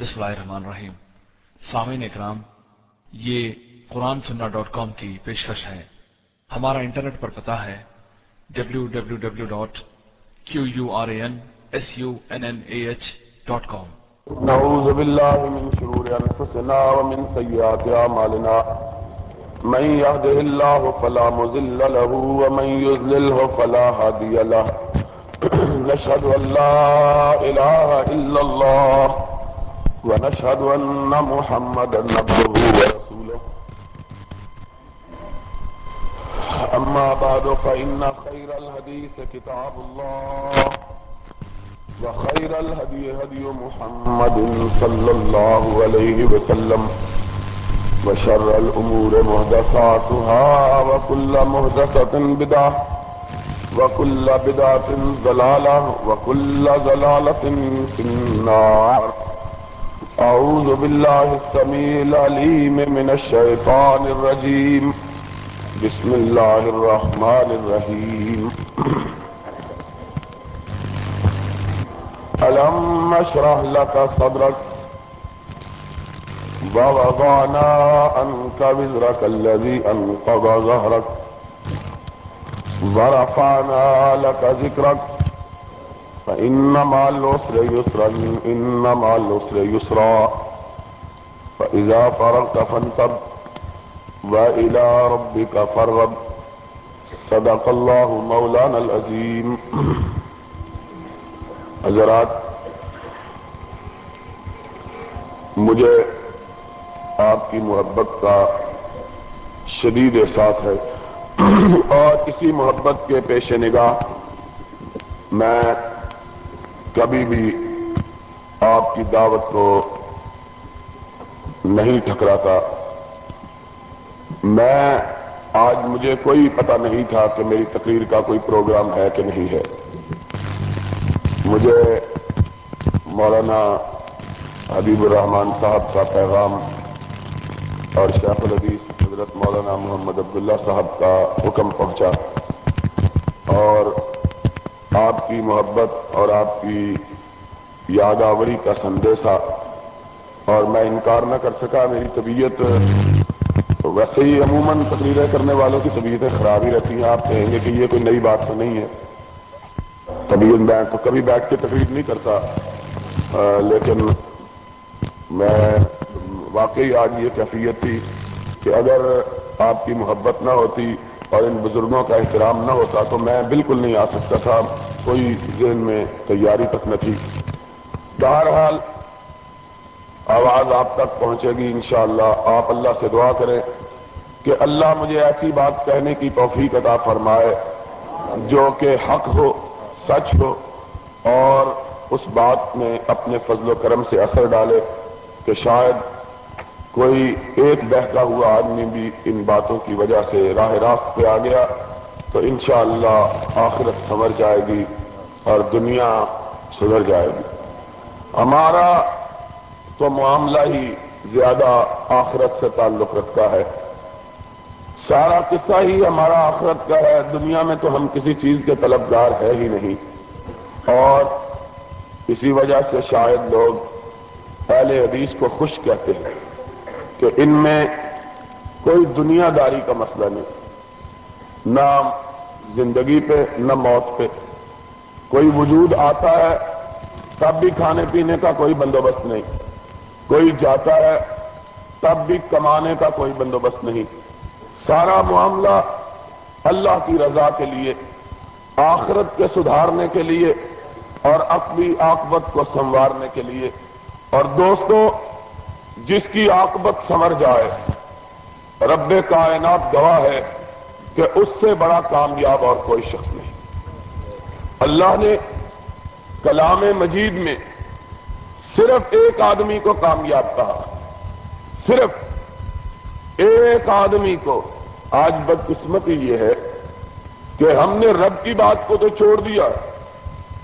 بسم اللہ الرحمن الرحیم۔ سامعین اکرام، یہ قرآن سننا ڈاٹ کام کی پیشکش ہے۔ ہمارا انٹرنیٹ پر پتا ہے W W W dot Q U R A N S U N N A H dot com نعوذ بالله من شرور أنفسنا ومن سيئات أعمالنا من يهده الله فلا مضل له ومن يضلله فلا هادي له۔ نشهد أن لا إله إلا الله ونشهد أن محمدا عبده ورسوله. أما بعد، فإن خير الحديث كتاب الله، وخير الهدي هدي محمد صلى الله عليه وسلم، وشر الأمور مهدساتها وكل مهدسة بدعة، وكل بدعة ضلالة، وكل ضلالة في النار. أعوذ بالله السميع العليم من الشيطان الرجيم. بسم الله الرحمن الرحيم. ألم نشرح لك صدرك؟ ووضعنا عنك وزرك الذي أنقض ظهرك. ورفعنا لك ذكرك. فإن مع العسر يسرا، إن مع العسر يسرا. فإذا فرغت فانتب، وإلى ربك فارغب. صدق الله مولانا العظيم. حضرات، مجھے آپ کی محبت کا شدید احساس ہے اور اسی محبت کے پیش نگاہ میں کبھی بھی آپ کی دعوت کو نہیں ٹھکراتا۔ میں آج مجھے کوئی پتہ نہیں تھا کہ میری تقریر کا کوئی پروگرام ہے کہ نہیں ہے۔ مجھے مولانا حبیب الرحمان صاحب کا پیغام اور شیخ الحدیث حضرت مولانا محمد عبداللہ صاحب کا حکم پہنچا۔ اور آپ کی محبت اور آپ کی یادآوری کا سندیسہ اور میں انکار نہ کر سکا، میری طبیعت ویسے ہی عموماً تقریریں کرنے والوں کی طبیعتیں خراب ہی رہتی ہیں۔ آپ کہیں گے کہ یہ کوئی نئی بات تو نہیں ہے۔ طبیعت میں تو کبھی بیٹھ کے تقریر نہیں کرتا۔ لیکن میں واقعی آج یہ کیفیت تھی کہ اگر آپ کی محبت نہ ہوتی اور ان بزرگوں کا احترام نہ ہوتا تو میں بالکل نہیں آ سکتا تھا۔ کوئی ذہن میں تیاری تک نہ تھی۔ بہرحال آواز آپ تک پہنچے گی انشاءاللہ۔ آپ اللہ سے دعا کریں کہ اللہ مجھے ایسی بات کہنے کی توفیق عطا فرمائے جو کہ حق ہو، سچ ہو اور اس بات میں اپنے فضل و کرم سے اثر ڈالے کہ شاید کوئی ایک بہتا ہوا آدمی بھی ان باتوں کی وجہ سے راہ راست پہ آ گیا تو انشاءاللہ آخرت سمر جائے گی اور دنیا سدھر جائے گی۔ ہمارا تو معاملہ ہی زیادہ آخرت سے تعلق رکھتا ہے۔ سارا قصہ ہی ہمارا آخرت کا ہے۔ دنیا میں تو ہم کسی چیز کے طلبگار ہے ہی نہیں۔ اور اسی وجہ سے شاید لوگ پہلے حدیث کو خوش کہتے ہیں۔ کہ ان میں کوئی دنیا داری کا مسئلہ نہیں۔ نہ زندگی پہ، نہ موت پہ۔ کوئی وجود آتا ہے، تب بھی کھانے پینے کا کوئی بندوبست نہیں۔ کوئی جاتا ہے، تب بھی کمانے کا کوئی بندوبست نہیں۔ سارا معاملہ اللہ کی رضا کے لیے، آخرت کے سدھارنے کے لیے اور اپنی آکبت کو سنوارنے کے لیے۔ اور دوستوں جس کی آکبت سنور جائے۔ رب کائنات گواہ ہے کہ اس سے بڑا کامیاب اور کوئی شخص نہیں۔ اللہ نے کلام مجید میں صرف ایک آدمی کو کامیاب کہا۔ صرف ایک آدمی کو۔ آج بدقسمتی یہ ہے کہ ہم نے رب کی بات کو تو چھوڑ دیا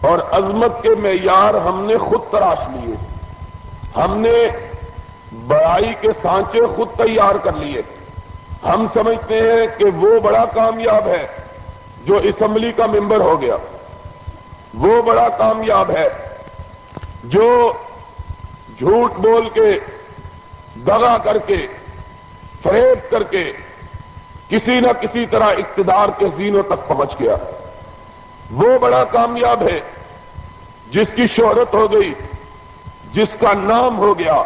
اور عظمت کے معیار ہم نے خود تراش لیے۔ ہم نے بڑائی کے سانچے خود تیار کر لیے۔ ہم سمجھتے ہیں کہ وہ بڑا کامیاب ہے جو اسمبلی کا ممبر ہو گیا۔ وہ بڑا کامیاب ہے جو جھوٹ بول کے دگا کر کے، فریب کر کے کسی نہ کسی طرح اقتدار کے زینوں تک پہنچ گیا۔ وہ بڑا کامیاب ہے جس کی شہرت ہو گئی، جس کا نام ہو گیا۔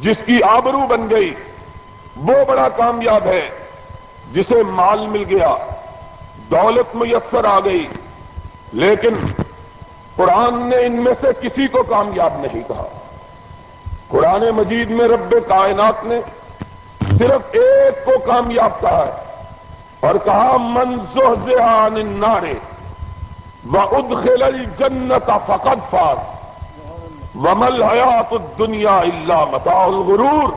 جس کی آبرو بن گئی، وہ بڑا کامیاب ہے، جسے مال مل گیا، دولت میسر آ گئی۔ لیکن قرآن نے ان میں سے کسی کو کامیاب نہیں کہا۔ قرآن مجید میں رب کائنات نے صرف ایک کو کامیاب کہا ہے اور کہا منظور عن النار و ادخل الجنت فقد فاز. ومل حیات الدنیا اللہ متاع الغرور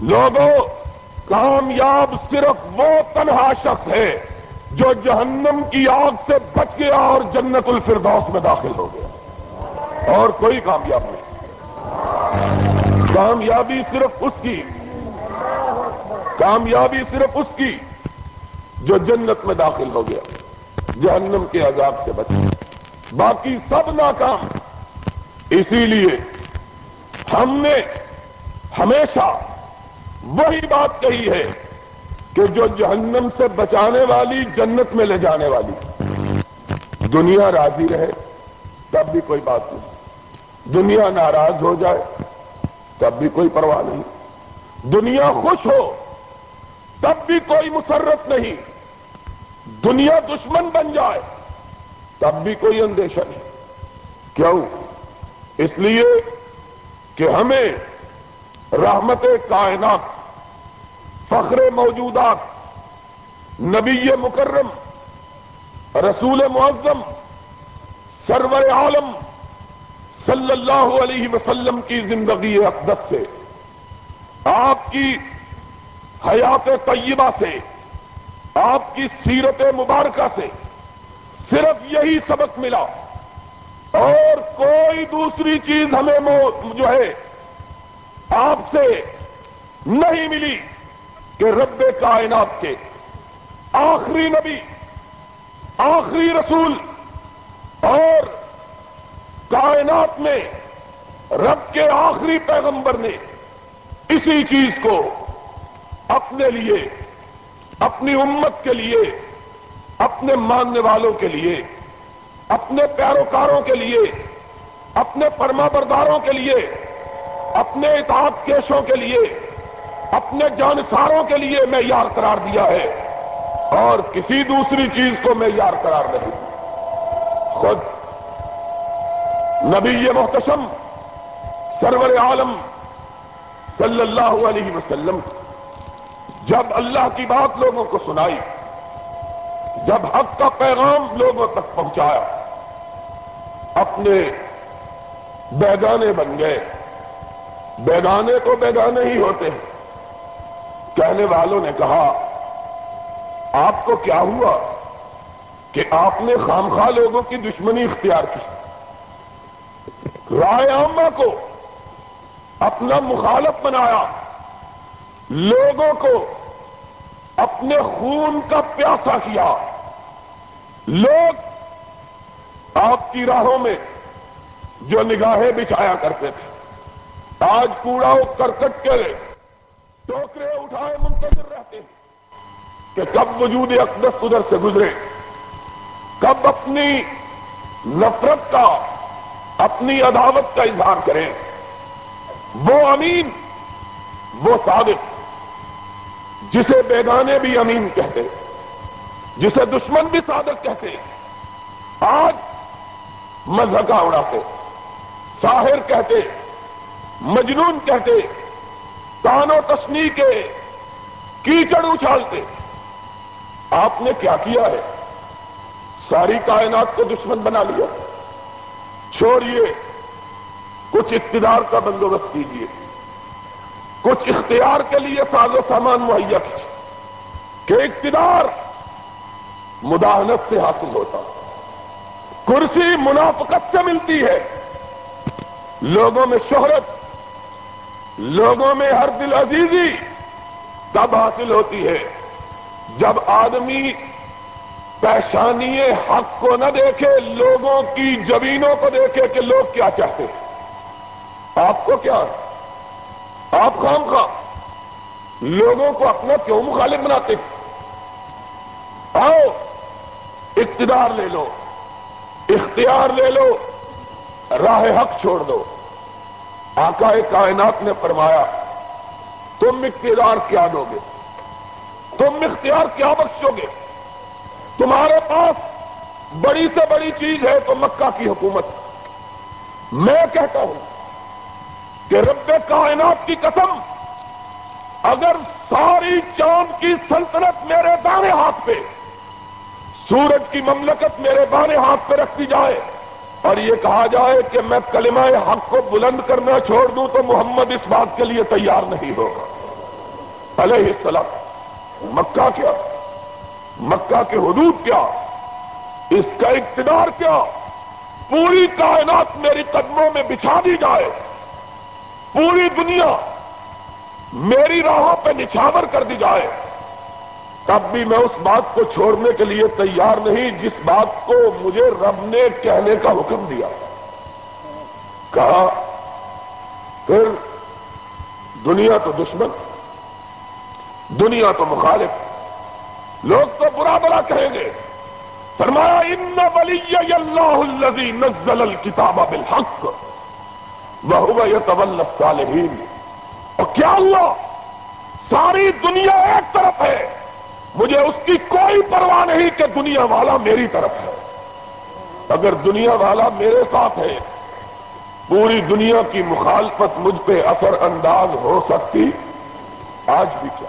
لوگوں، کامیاب صرف وہ تنہا شخص ہے جو جہنم کی آگ سے بچ گیا اور جنت الفردوس میں داخل ہو گیا۔ اور کوئی کامیاب نہیں۔ کامیابی صرف اس کی۔ کامیابی صرف اس کی جو جنت میں داخل ہو گیا، جہنم کے عذاب سے بچ گیا۔ باقی سب ناکام۔ اسی لیے ہم نے ہمیشہ وہی بات کہی ہے کہ جو جہنم سے بچانے والی جنت میں لے جانے والی دنیا راضی رہے، تب بھی کوئی بات نہیں۔ دنیا ناراض ہو جائے، تب بھی کوئی پرواہ نہیں۔ دنیا خوش ہو، تب بھی کوئی مسرت نہیں۔ دنیا دشمن بن جائے، تب بھی کوئی اندیشہ نہیں۔ کیوں؟ اس لیے کہ ہمیں رحمت کائنات، فخر موجودات، نبی مکرم، رسول معظم، سرور عالم صلی اللہ علیہ وسلم کی زندگی اقدس سے، آپ کی حیات طیبہ سے، آپ کی سیرت مبارکہ سے صرف یہی سبق ملا۔ اور کوئی دوسری چیز ہمیں جو ہے آپ سے نہیں ملی کہ رب کائنات کے آخری نبی، آخری رسول اور کائنات میں رب کے آخری پیغمبر نے اسی چیز کو اپنے لیے، اپنی امت کے لیے، اپنے ماننے والوں کے لیے اپنے پیروکاروں کے لیے، اپنے پرما برداروں کے لیے، اپنے اطاعت کیشوں کے لیے، اپنے جانساروں کے لیے میں یار قرار دیا ہے اور کسی دوسری چیز کو میں یار قرار نہیں خود نبی محتشم سرور عالم صلی اللہ علیہ وسلم، جب اللہ کی بات لوگوں کو سنائی، جب حق کا پیغام لوگوں تک پہنچایا اپنے بیگانے بن گئے۔ بیگانے تو بیگانے ہی ہوتے ہیں۔ کہنے والوں نے کہا، آپ کو کیا ہوا کہ آپ نے خامخواہ لوگوں کی دشمنی اختیار کی؟ رائے عامہ کو اپنا مخالف بنایا۔ لوگوں کو اپنے خون کا پیاسا کیا۔ لوگ آپ کی راہوں میں جو نگاہیں بچھایا کرتے تھے، آج کوڑا کرکٹ کے ٹوکرے اٹھائے منتظر رہتے ہیں کہ کب وجود اقدس ادھر سے گزرے، کب اپنی نفرت کا، اپنی عداوت کا اظہار کریں۔ وہ امین، وہ صادق، جسے بیگانے بھی امین کہتے جسے دشمن بھی صادق کہتے آج مذہقہ اڑاتے ساحر کہتے، مجنون کہتے و تشنی کے کیچڑ اچھالتے۔ آپ نے کیا کیا ہے؟ ساری کائنات کو دشمن بنا لیا۔ چھوڑیے۔ کچھ اقتدار کا بندوبست کیجیے۔ کچھ اختیار کے لیے ساز و سامان مہیا کیجیے۔ کہ اقتدار مداحنت سے حاصل ہوتا۔ کرسی منافقت سے ملتی ہے۔ لوگوں میں شہرت، لوگوں میں ہر دل عزیزی تب حاصل ہوتی ہے جب آدمی پیشانی حق کو نہ دیکھے، لوگوں کی زمینوں کو دیکھے کہ لوگ کیا چاہتے ہیں۔ آپ کو کیا ہے؟ آپ خام خواہ، لوگوں کو اپنا کیوں مخالف بناتے آؤ، اقتدار لے لو۔ اختیار لے لو، راہ حق چھوڑ دو۔ آقا کائنات نے فرمایا، تم اقتدار کیا دو گے؟ تم اختیار کیا بخشو گے؟ تمہارے پاس بڑی سے بڑی چیز ہے تو مکہ کی حکومت۔ میں کہتا ہوں کہ رب کائنات کی قسم، اگر ساری چاند کی سلطنت میرے دانے ہاتھ پہ سورج کی مملکت میرے بانے ہاتھ پہ رکھ دی جائے۔ اور یہ کہا جائے کہ میں کلمہ حق کو بلند کرنا چھوڑ دوں تو محمد اس بات کے لیے تیار نہیں ہوگا۔ علیہ السلام، مکہ کیا؟ مکہ کے حدود کیا؟ اس کا اقتدار کیا؟ پوری کائنات میری قدموں میں بچھا دی جائے۔ پوری دنیا میری راہوں پہ نچھاور کر دی جائے۔ تب بھی میں اس بات کو چھوڑنے کے لیے تیار نہیں جس بات کو مجھے رب نے کہنے کا حکم دیا۔ کہا، پھر دنیا تو دشمن، دنیا تو مخالف، لوگ تو برا برا کہیں گے۔ فرمایا، ان ولی اللہ الذی نزل الکتاب بالحق وهو يتولى الصالحین۔ اور کیا اللہ ساری دنیا ایک طرف ہے؟ مجھے اس کی کوئی پرواہ نہیں کہ دنیا والا میری طرف ہے۔ اگر دنیا والا میرے ساتھ ہے، پوری دنیا کی مخالفت مجھ پہ اثر انداز ہو سکتی۔ آج بھی کیا۔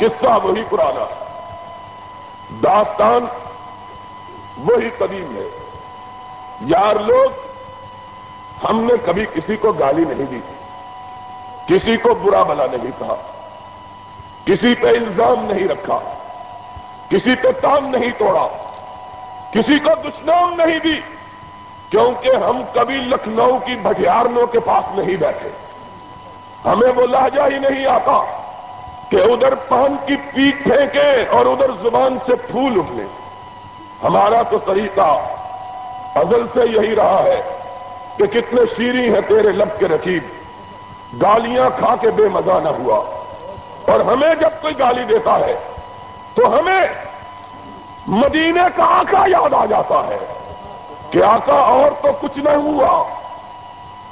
قصہ وہی پرانا داستان وہی قدیم ہے۔ یار لوگ، ہم نے کبھی کسی کو گالی نہیں دی کسی کو برا بلا نہیں کہا۔ کسی پہ الزام نہیں رکھا، کسی پہ کام نہیں توڑا، کسی کو دشنام نہیں دی، کیونکہ ہم کبھی لکھنؤ کی بھٹیارنوں کے پاس نہیں بیٹھے۔ ہمیں وہ لہجہ ہی نہیں آتا کہ ادھر پان کی پیٹ پھینکے اور ادھر زبان سے پھول اٹھنے ہمارا تو طریقہ ازل سے یہی رہا ہے کہ کتنے شیریں ہیں تیرے لب کے رکیب گالیاں کھا کے بے مزہ نہ ہوا۔ اور ہمیں جب کوئی گالی دیتا ہے تو ہمیں مدینے کا آقا یاد آ جاتا ہے کہ آقا اور تو کچھ نہ ہوا۔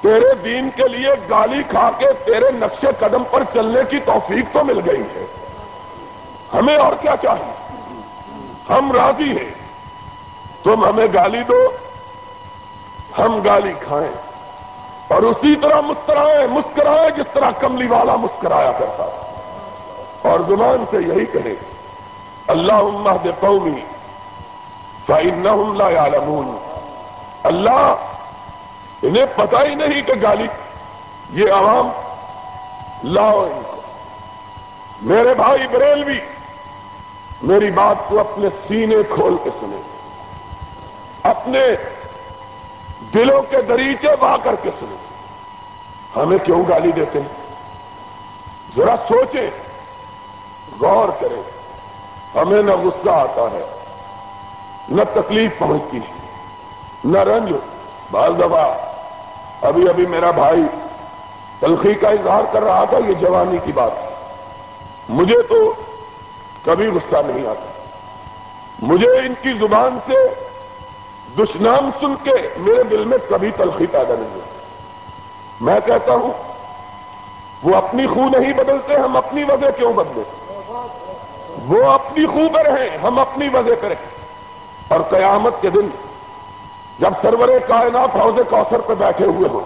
تیرے دین کے لیے گالی کھا کے تیرے نقشے قدم پر چلنے کی توفیق تو مل گئی ہے۔ ہمیں اور کیا چاہیے؟ ہم راضی ہیں۔ تم ہمیں گالی دو، ہم گالی کھائیں۔ اور اسی طرح مسکرائیں مسکرائیں جس طرح کملی والا مسکرایا کرتا۔ تھا اور زبان سے یہی کہے اللہ عمہ دے قومی، فَإِنَّهُمْ لَا اللہ، انہیں پتہ ہی نہیں کہ گالی، یہ عوام، لاؤ ان کو۔ میرے بھائی بریلوی، میری بات کو اپنے سینے کھول کے سنے۔ اپنے دلوں کے دریچے وا کر کے سنے۔ ہمیں کیوں گالی دیتے ہیں؟ ذرا سوچیں۔ غور کرے، ہمیں نہ غصہ آتا ہے، نہ تکلیف پہنچتی ہے، نہ رنج بعض دفعہ ابھی ابھی میرا بھائی تلخی کا اظہار کر رہا تھا، یہ جوانی کی بات ہے۔ مجھے تو کبھی غصہ نہیں آتا۔ مجھے ان کی زبان سے دشنام سن کے میرے دل میں کبھی تلخی پیدا نہیں ہوتی میں کہتا ہوں، وہ اپنی خو نہیں بدلتے، ہم اپنی وجہ کیوں بدلے وہ اپنی خوب رہیں ہم اپنی وجہ پہ رہیں اور قیامت کے دن جب سرور کائنات حوض کوثر پہ بیٹھے ہوئے ہو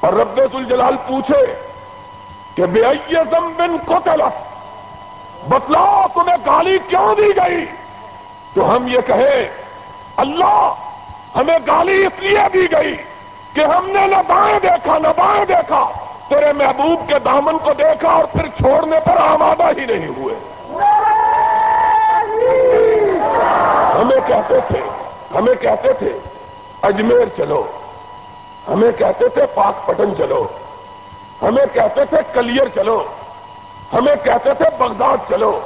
اور رب الجلال پوچھے کہ بے بن کو بتلاؤ تمہیں گالی کیوں دی گئی؟ تو ہم یہ کہیں اللہ ہمیں گالی اس لیے دی گئی کہ ہم نے نہ بائیں دیکھا، نہ بائیں دیکھا، تیرے محبوب کے دامن کو دیکھا اور پھر چھوڑنے پر آمادہ ہی نہیں ہوئے۔ ہمیں کہتے تھے، ہمیں کہتے تھے، اجمیر چلو۔ ہمیں کہتے تھے، پاک پٹن چلو۔ ہمیں کہتے تھے کلیئر چلو۔ ہمیں کہتے تھے، بغداد چلو۔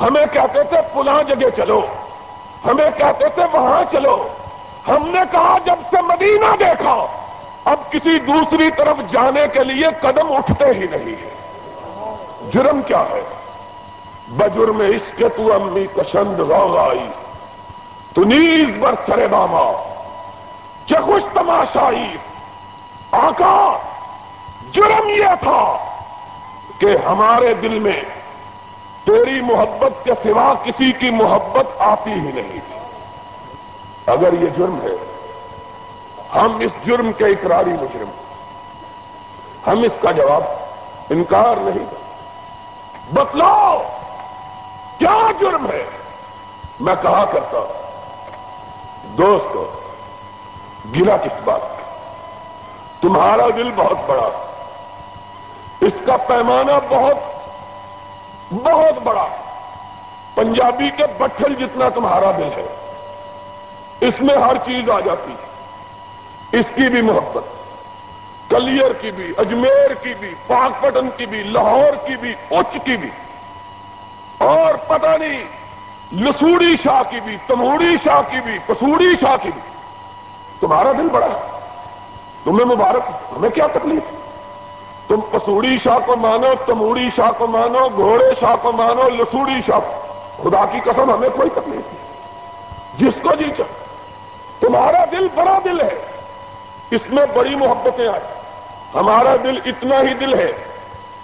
ہمیں کہتے تھے پلا جگہ چلو۔ ہمیں کہتے تھے، وہاں چلو۔ ہم نے کہا، جب سے مدینہ دیکھا، اب کسی دوسری طرف جانے کے لیے قدم اٹھتے ہی نہیں ہے۔ جرم کیا ہے؟ بجرم عشق تو امی کشند آئی تو نیز بر سرے باما خوش تماشائی؟ آقا، جرم یہ تھا کہ ہمارے دل میں تیری محبت کے سوا کسی کی محبت آتی ہی نہیں تھی۔ اگر یہ جرم ہے، ہم اس جرم کے اقراری مجرم ہم اس کا جواب انکار نہیں بتلاؤ، کیا جرم ہے؟ میں کہا کرتا ہوں۔ دوست گلا کس بات تمہارا دل بہت بڑا، اس کا پیمانہ بہت بہت بڑا۔ پنجابی کے بٹھل جتنا تمہارا دل ہے، اس میں ہر چیز آ جاتی ہے۔ اس کی بھی محبت کلیئر کی بھی، اجمیر کی بھی، پاک پٹن کی بھی، لاہور کی بھی، اچ کی بھی۔ اور پتہ نہیں لسوڑی شاہ کی بھی تموڑی شاہ کی بھی پسوڑی شاہ کی بھی۔ تمہارا دل بڑا ہے۔ تمہیں مبارک ہمیں کیا تکلیف؟ تم پسوڑی شاہ کو مانو تموڑی شاہ کو مانو، گھوڑے شاہ کو مانو، لسوڑی شاہ۔ خدا کی قسم، ہمیں کوئی تکلیف نہیں۔ جس کو جی چاہ تمہارا دل بڑا دل ہے۔ اس میں بڑی محبتیں آئی ہمارا دل اتنا ہی دل ہے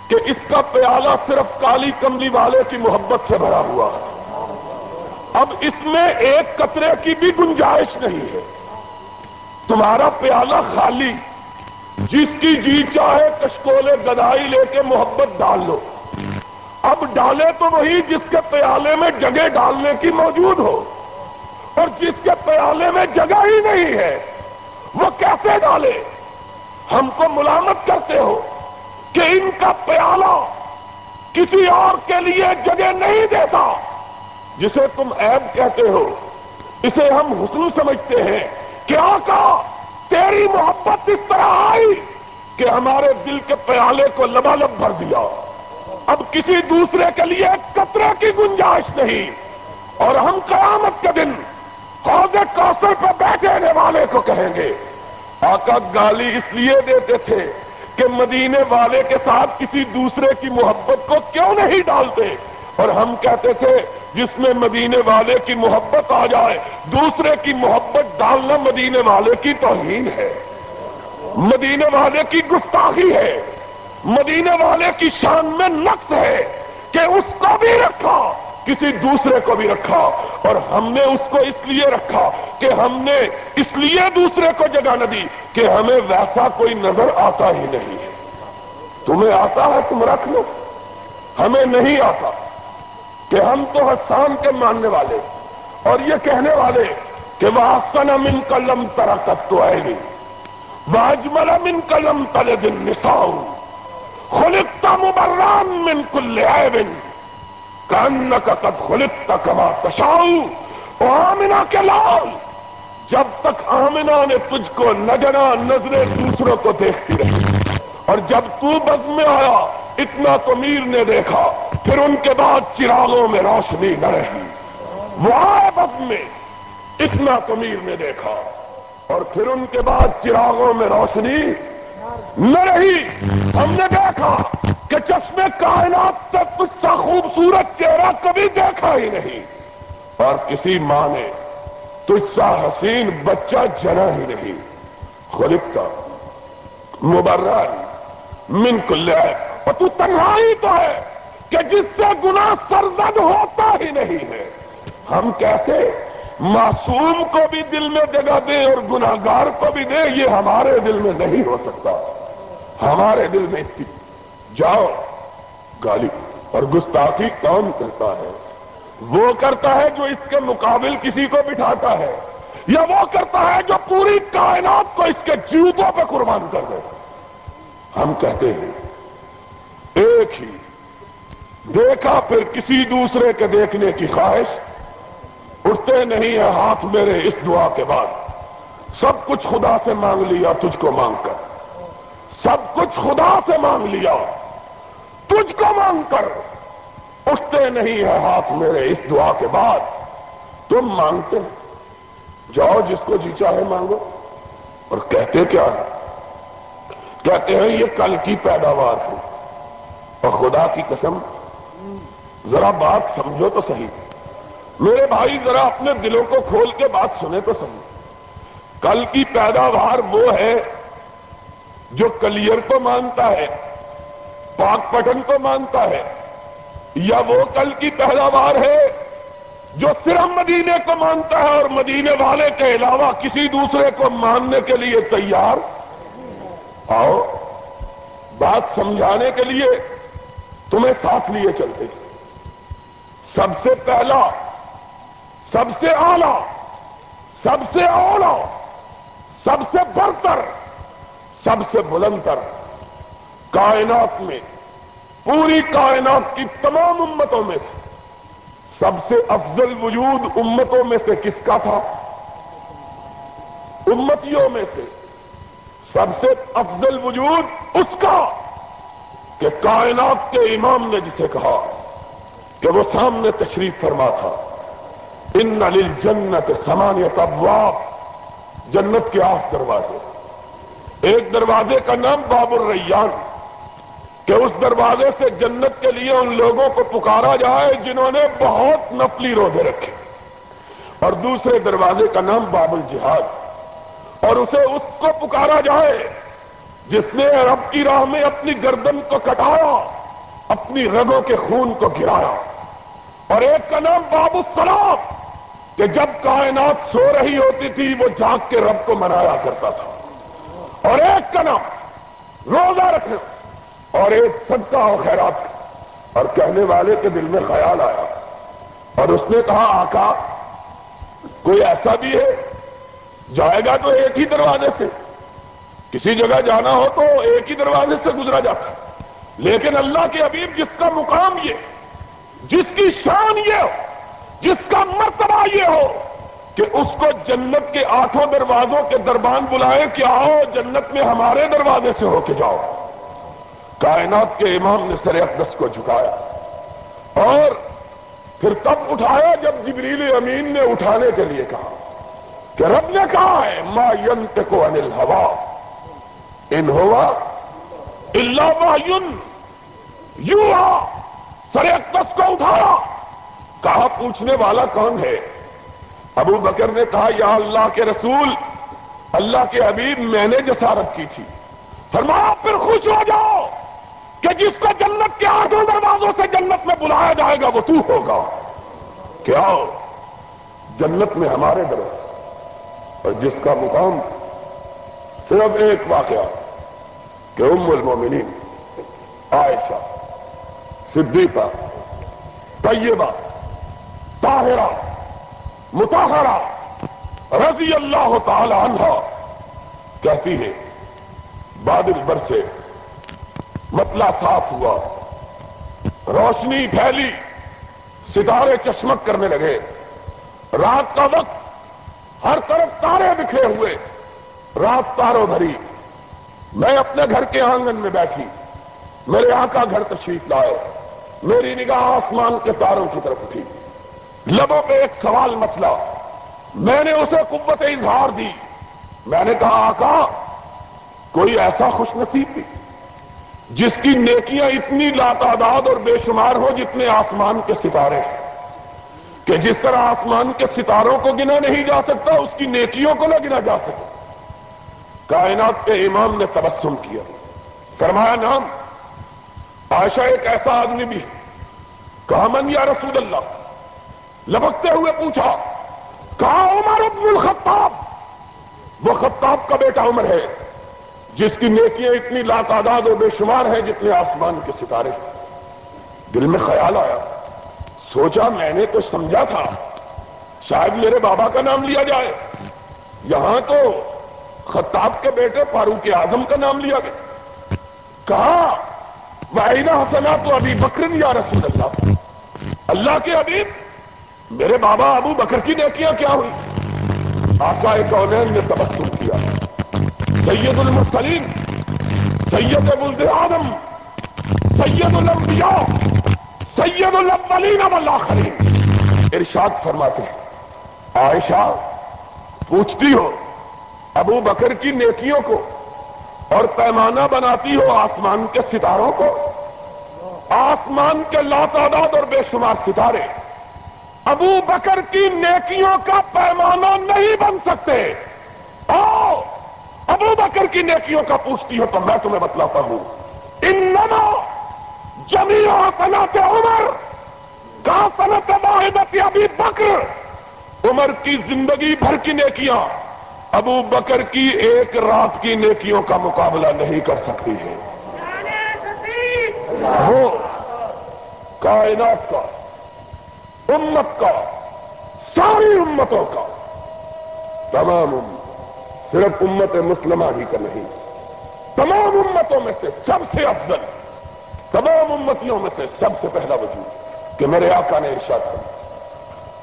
کہ اس کا پیالہ صرف کالی کملی والے کی محبت سے بھرا ہوا ہے۔ اب اس میں ایک قطرے کی بھی گنجائش نہیں ہے۔ تمہارا پیالہ خالی۔ جس کی جی چاہے کشکولے گدائی لے کے محبت ڈال لو۔ اب ڈالے تو وہی جس کے پیالے میں جگہ ڈالنے کی موجود ہو۔ اور جس کے پیالے میں جگہ ہی نہیں ہے، وہ کیسے ڈالے؟ ہم کو ملامت کرتے ہو کہ ان کا پیالہ کسی اور کے لیے جگہ نہیں دیتا۔ جسے تم عیب کہتے ہو، اسے ہم حسن سمجھتے ہیں کیا کہا تیری محبت اس طرح آئی کہ ہمارے دل کے پیالے کو لبالب بھر دیا۔ اب کسی دوسرے کے لیے قطرے کی گنجائش نہیں۔ اور ہم قیامت کے دن حوض کوثر پہ بیٹھے والے کو کہیں گے۔ آقا گالی اس لیے دیتے تھے کہ مدینے والے کے ساتھ کسی دوسرے کی محبت کو کیوں نہیں ڈالتے؟ اور ہم کہتے تھے جس میں مدینے والے کی محبت آ جائے، دوسرے کی محبت ڈالنا مدینے والے کی توہین ہے۔ مدینے والے کی گستاخی ہے۔ مدینے والے کی شان میں نقص ہے کہ اس کو بھی رکھا، کسی دوسرے کو بھی رکھا۔ اور ہم نے اس کو اس لیے رکھا کہ ہم نے اس لیے دوسرے کو جگہ نہ دی کہ ہمیں ویسا کوئی نظر آتا ہی نہیں۔ تمہیں آتا ہے تم رکھ لو۔ ہمیں نہیں آتا۔ کہ ہم تو حسان کے ماننے والے اور یہ کہنے والے کہ وہ آسن امن کلم ترکت تو آئے گی واجمل امن کلم تل دن نساؤ خلکتا مبران من کل بن کن کا قد خلکتا کما تشاؤ آمنا کے لال، جب تک آمنا نے تجھ کو نجرا نظریں دوسروں کو دیکھتی رہی۔ اور جب تو بز میں آیا، اتنا تو میر نے دیکھا، پھر ان کے بعد چراغوں میں روشنی نہ رہی۔ وہ آئے بد میں، اتنا تمیر نے دیکھا۔ اور پھر ان کے بعد چراغوں میں روشنی نہ رہی۔ ہم نے دیکھا کہ چشمے کائنات تک کچھ سا خوبصورت چہرہ کبھی دیکھا ہی نہیں۔ اور کسی ماں نے تجھ سا حسین بچہ جنا ہی نہیں۔ خلق کا مبرر۔ من کل اور تو تنہائی تو ہے کہ جس سے گناہ سرزد ہوتا ہی نہیں ہے۔ ہم کیسے معصوم کو بھی دل میں جگہ دیں اور گناہگار کو بھی دیں یہ ہمارے دل میں نہیں ہو سکتا۔ ہمارے دل میں اس کی جاؤ، گالی اور گستاخی کون کرتا ہے؟ وہ کرتا ہے جو اس کے مقابل کسی کو بٹھاتا ہے، یا وہ کرتا ہے جو پوری کائنات کو اس کے جوتوں پہ قربان کر دے۔ ہم کہتے ہیں، ایک ہی۔ دیکھا پھر کسی دوسرے کے دیکھنے کی خواہش؟ اٹھتے نہیں ہے ہاتھ میرے اس دعا کے بعد۔ سب کچھ خدا سے مانگ لیا، تجھ کو مانگ کر۔ سب کچھ خدا سے مانگ لیا، تجھ کو مانگ کر۔ اٹھتے نہیں ہے ہاتھ میرے اس دعا کے بعد۔ تم مانگتے جاؤ جس کو جی چاہے مانگو۔ اور کہتے کیا ہے کہتے ہیں یہ کل کی پیداوار ہے۔ اور خدا کی قسم، ذرا بات سمجھو تو صحیح۔ میرے بھائی، ذرا اپنے دلوں کو کھول کے بات سنے تو صحیح۔ کل کی پیداوار وہ ہے جو کلیئر کو مانتا ہے، پاک پٹن کو مانتا ہے، یا وہ کل کی پیداوار ہے جو صرف مدینے کو مانتا ہے اور مدینے والے کے علاوہ کسی دوسرے کو ماننے کے لیے تیار آؤ، بات سمجھانے کے لیے تمہیں ساتھ لیے چلتے سب سے پہلا، سب سے آلہ سب سے اولا، سب سے برتر، سب سے بلندر۔ کائنات میں، پوری کائنات کی تمام امتوں میں سے، سب سے افضل وجود امتوں میں سے کس کا تھا؟ امتیوں میں سے۔ سب سے افضل وجود اس کا کہ کائنات کے امام نے جسے کہا کہ وہ سامنے تشریف فرما تھا۔ ان جنت سمانیت ابواب، جنت کے آٹھ دروازے۔ ایک دروازے کا نام باب الریان، کہ اس دروازے سے جنت کے لیے ان لوگوں کو پکارا جائے جنہوں نے بہت نفلی روزے رکھے۔ اور دوسرے دروازے کا نام باب الجہاد اور اسے اس کو پکارا جائے جس نے رب کی راہ میں اپنی گردن کو کٹایا، اپنی رگوں کے خون کو گرایا۔ اور ایک کا نام باب السلام، کہ جب کائنات سو رہی ہوتی تھی، وہ جاگ کے رب کو منایا کرتا تھا۔ اور ایک کا نام، روزہ رکھنا۔ اور ایک صدقہ و خیرات۔ اور کہنے والے کے دل میں خیال آیا۔ اور اس نے کہا، آقا، کوئی ایسا بھی ہے جائے گا تو ایک ہی دروازے سے۔ کسی جگہ جانا ہو تو ایک ہی دروازے سے گزرا جاتا لیکن اللہ کے حبیب جس کا مقام یہ جس کی شان یہ ہو، جس کا مرتبہ یہ ہو کہ اس کو جنت کے آٹھوں دروازوں کے دربان بلائے کہ آؤ جنت میں ہمارے دروازے سے ہو کے جاؤ۔ کائنات کے امام نے سر اقدس کو جھکایا۔ اور پھر تب اٹھایا جب جبریل امین نے اٹھانے کے لیے کہا۔ کہ رب نے کہا ہے، ما ینت کو انل ہوا ان ہوا اللہ یون یو سر اقدس کو اٹھایا۔ کہا، پوچھنے والا کون ہے؟ ابو بکر نے کہا، یا اللہ کے رسول، اللہ کے حبیب میں نے جسارت کی تھی۔ فرمایا، پھر خوش ہو جاؤ کہ جس کو جنت کے آٹھوں دروازوں سے جنت میں بلایا جائے گا، وہ تو ہوگا۔ کیا؟ جنت میں ہمارے دروازے اور جس کا مقام صرف ایک واقعہ کہ ام المومنین عائشہ، صدیقہ، طیبہ، طاہرہ متحرہ رضی اللہ تعالی عنہ کہتی ہے بادل برسے متلا صاف ہوا، روشنی پھیلی، ستارے چشمک کرنے لگے، رات کا وقت ہر طرف تارے بکھرے ہوئے، رات تاروں بھری۔ میں اپنے گھر کے آنگن میں بیٹھی، میرے آقا گھر تشریف لائے۔ میری نگاہ آسمان کے تاروں کی طرف اٹھی۔ لبوں پہ ایک سوال مسئلہ میں نے اسے قوت اظہار دی۔ میں نے کہا، آقا، کوئی ایسا خوش نصیب بھی، جس کی نیکیاں اتنی لاتعداد اور بے شمار ہو جتنے آسمان کے ستارے ہیں۔ کہ جس طرح آسمان کے ستاروں کو گنا نہیں جا سکتا، اس کی نیکیوں کو نہ گنا جا سکتا۔ کائنات کے امام نے تبسم کیا۔ فرمایا نام عائشہ ایک ایسا آدمی بھی کہا، من یا رسول اللہ؟ لبکتے ہوئے پوچھا، کہا، عمر ابن الخطاب؟ وہ خطاب کا بیٹا عمر ہے، جس کی نیکیاں اتنی لاتعداد و بے شمار ہیں جتنے آسمان کے ستارے دل میں خیال آیا۔ سوچا میں نے تو سمجھا تھا، شاید میرے بابا کا نام لیا جائے۔ یہاں تو خطاب کے بیٹے فاروق اعظم کا نام لیا گیا۔ کہا وائنا حسنا تو ابھی بکرن یا رسول اللہ اللہ کے حبیب، میرے بابا ابو بکر کی نیکیاں کیا ہوئی؟ آقا ایک نے تبسم کیا۔ سید المرسلین، سید ولد آدم سید الانبیاء۔ سید الاولین والآخرین ارشاد فرماتے ہیں۔ عائشہ پوچھتی ہو، ابو بکر کی نیکیوں کو اور پیمانہ بناتی ہو آسمان کے ستاروں کو؟ آسمان کے لاتعداد اور بے شمار ستارے۔ ابو بکر کی نیکیوں کا پیمانہ نہیں بن سکتے۔ آؤ، ابو بکر کی نیکیوں کا پوچھتی ہو تو میں تمہیں بتلاتا ہوں۔ ان نمو جمی صنعت عمر کا صنعت واحدت ابھی بکر، عمر کی زندگی بھر کی نیکیاں، ابو بکر کی ایک رات کی نیکیوں کا مقابلہ نہیں کر سکتی ہے وہ کائنات کا، امت کا، ساری امتوں کا، تمام امت، صرف امت مسلمہ ہی کا نہیں، تمام امتوں میں سے سب سے افضل تمام امتیوں میں سے سب سے پہلا وجود کہ میرے آقا نے ارشاد کیا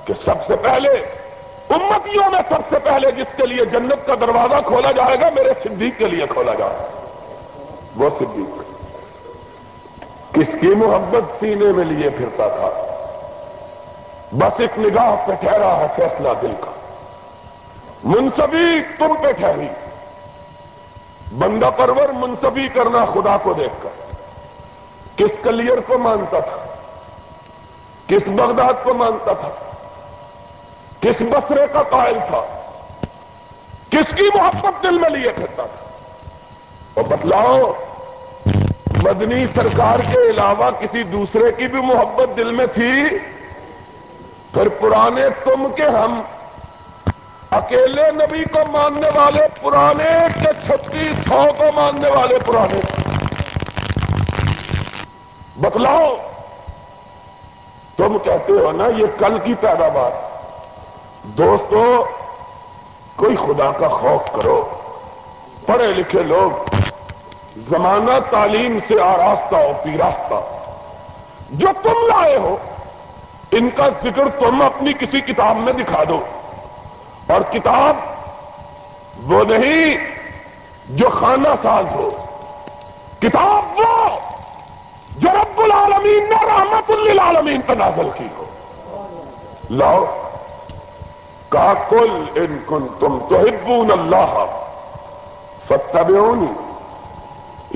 کہ سب سے پہلے، امتیوں میں سب سے پہلے جس کے لیے جنت کا دروازہ کھولا جائے گا، میرے صدیق کے لیے کھولا جائے گا۔ وہ صدیق۔ کس کی محبت سینے میں لیے پھرتا تھا؟ بس ایک نگاہ پہ ٹھہرا ہے فیصلہ دل کا۔ منصبی تم پہ ٹھہری۔ بندہ پرور منصبی کرنا خدا کو دیکھ کر۔ کس کلیئر کو مانتا تھا؟ کس بغداد کو مانتا تھا؟ کس بسرے کا قائل تھا؟ کس کی محبت دل میں لیے پھرتا تھا؟ اور بتلاؤ، مدنی سرکار کے علاوہ کسی دوسرے کی بھی محبت دل میں تھی؟ پھر پرانے تم کے ہم، اکیلے نبی کو ماننے والے، پرانے کے چھتیس سو کو ماننے والے پرانے بتلاؤ۔ تم کہتے ہو نا یہ کل کی پیداوار۔ دوستو، کوئی خدا کا خوف کرو۔ پڑھے لکھے لوگ، زمانہ تعلیم سے آراستہ ہو پیراستہ۔ جو تم لائے ہو، ان کا ذکر تم اپنی کسی کتاب میں دکھا دو۔ اور کتاب وہ نہیں جو خانہ ساز ہو۔ کتاب وہ! جو رب العالمین نے رحمت للعالمین پہ نازل کی ہو۔ لاؤ کا کل ان کن تم تو ہبون اللہ فتبعونی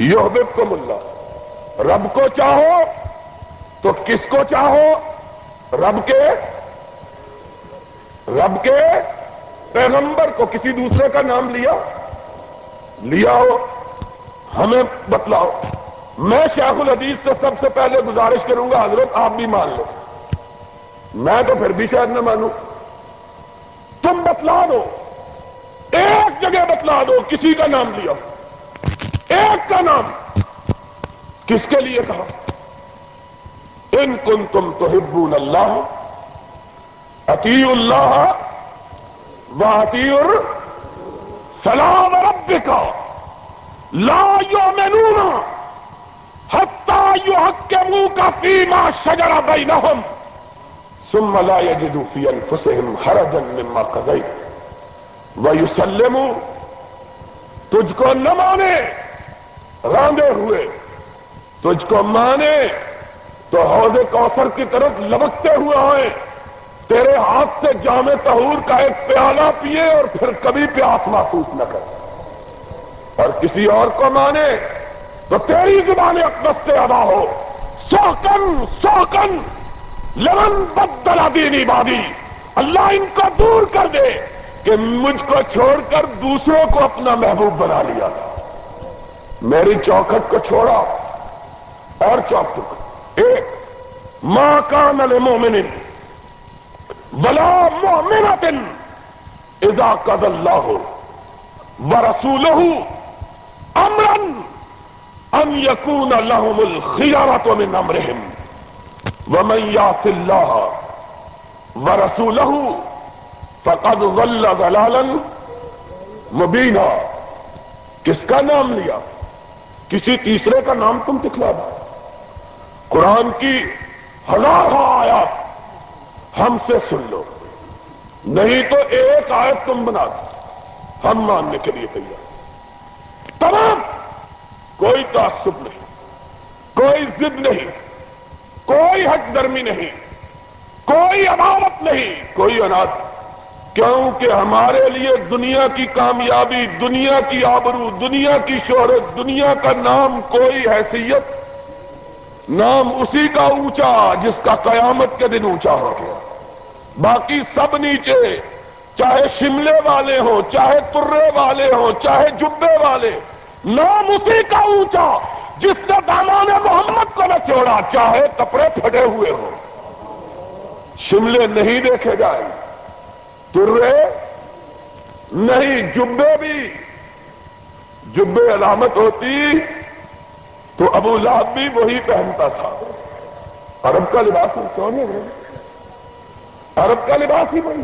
یحببکم اللہ۔ رب کو چاہو تو کس کو چاہو؟ رب کے رب کے پیغمبر کو کسی دوسرے کا نام لیا؟ لیا ہو، ہمیں بتلاؤ۔ میں شیخ الحدیث سے سب سے پہلے گزارش کروں گا، حضرت آپ بھی مان لو۔ میں تو پھر بھی شاید نہ مانوں۔ تم بتلا دو۔ ایک جگہ بتلا دو، کسی کا نام لیا۔ ایک کا نام۔ کس کے لیے کہا؟ ان کن تم تو ہبون اللہ عطی اللہ و عطی سلام رب کا لا یو حتہ یو حق کے منہ کا پیما شجرا بینہم ثم لا يجدوا في انفسهم حرجا مما قضيت. ويسلموا تجھ کو نہ مانے راندے ہوئے، تجھ کو مانے تو حوض کوثر کی طرف لبکتے ہوئے آئے۔ تیرے ہاتھ سے جامع تہور کا ایک پیالہ پیے اور پھر کبھی پیاس محسوس نہ کرے اور کسی اور کو مانے تو تیری زبان اقدس سے ادا ہو۔ سوکن سوکن، لمن بدلا دینی بادی اللہ ان کو دور کر دے کہ مجھ کو چھوڑ کر دوسروں کو اپنا محبوب بنا لیا تھا۔ میری چوکھٹ کو چھوڑا اور چوکٹ ایک ماں کا نل مومن بلا مومن اذا قض اللہ ہو و رسول امرن ان یقون لهم الخیارت من امرهم ومن يعص الله ورسوله فقد ضل ضلالا مبینا کس کا نام لیا؟ کسی تیسرے کا نام تم دکھلا دو۔ قرآن کی ہزار آیات ہم سے سن لو۔ نہیں تو ایک آیت تم بنا دو۔ ہم ماننے کے لیے تیار۔ کوئی تعصب نہیں، کوئی ضد نہیں، کوئی حق درمی نہیں، کوئی عدالت نہیں، کوئی انات کیونکہ ہمارے لیے دنیا کی کامیابی، دنیا کی آبرو، دنیا کی شہرت، دنیا کا نام کوئی حیثیت، نام اسی کا اونچا جس کا قیامت کے دن اونچا ہو گیا۔ باقی سب نیچے، چاہے شملے والے ہوں، چاہے ترے والے ہوں، چاہے جبے والے نام اسی کا اونچا جس نے دامان محمد کو نہ چھوڑا، چاہے کپڑے پھٹے ہوئے ہوں۔ شملے نہیں دیکھے جائیں۔ ترے نہیں، جبے بھی۔ جبے علامت ہوتی تو ابو لہب بھی وہی پہنتا تھا۔ عرب کا لباس کون ہے؟ عرب کا لباس ہی وہی۔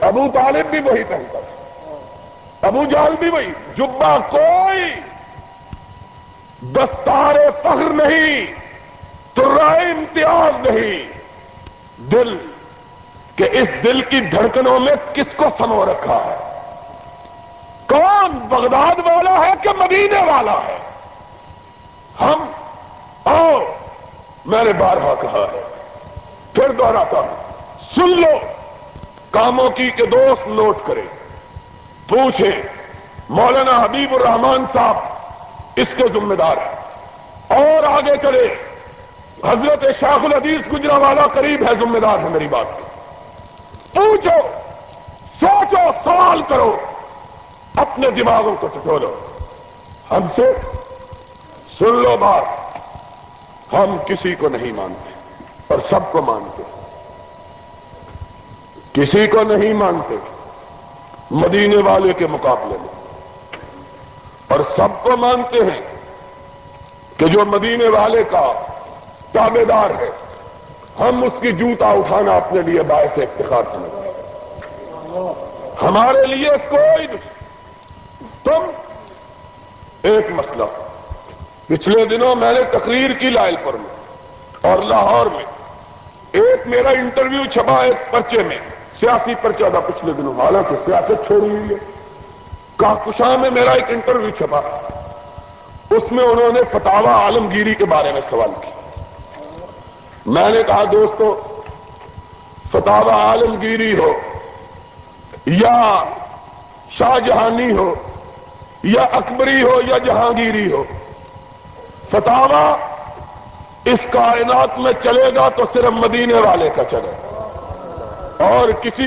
ابو طالب بھی وہی پہنتا تھا۔ ابو جال بھی وہی جبا کوئی دستار فخر نہیں ترائے امتیاز نہیں۔ دل، کہ اس دل کی دھڑکنوں میں کس کو سمو رکھا ہے؟ کون بغداد والا ہے کہ مدینے والا ہے؟ ہم، آؤ میں نے بارہا کہا ہے؟ پھر دوہراتا ہوں۔ سن لو، کاموں کی کہ دوست نوٹ کرے۔ پوچھیں مولانا حبیب الرحمان صاحب اس کے ذمہ دار ہے اور آگے چلے۔ حضرت شاخ الحدیث گجرا والا قریب ہے ذمہ دار ہے میری بات۔ کی پوچھو، سوچو، سوال کرو۔ اپنے دماغوں کو ٹٹولو ہم سے سن لو بات۔ ہم کسی کو نہیں مانتے اور سب کو مانتے۔ کسی کو نہیں مانتے۔ مدینے والے کے مقابلے میں۔ اور سب کو مانتے ہیں کہ جو مدینے والے کا تابے دار ہے، ہم اس کی جوتا اٹھانا اپنے لیے باعث افتخار سمجھتے ہیں۔ ہمارے لیے کوئی تم، ایک مسئلہ۔ پچھلے دنوں میں نے تقریر کی لائل پر میں اور لاہور میں۔ ایک میرا انٹرویو چھپا ایک پرچے میں۔ سیاسی پرچہ تھا پچھلے دنوں، حالانکہ سیاست چھوڑی ہوئی ہے۔ کاکشاں میں میرا ایک انٹرویو چھپا۔ اس میں انہوں نے فتوا عالمگیری کے بارے میں سوال کیا۔ میں نے کہا، دوستو فتح عالمگیری ہو یا شاہ جہانی ہو یا اکبری ہو یا جہانگیری ہو فتح اس کائنات میں چلے گا تو صرف مدینے والے کا چلے گا۔ اور کسی